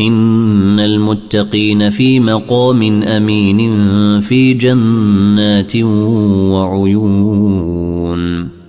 إن المتقين في مقام أمين في جنات وعيون.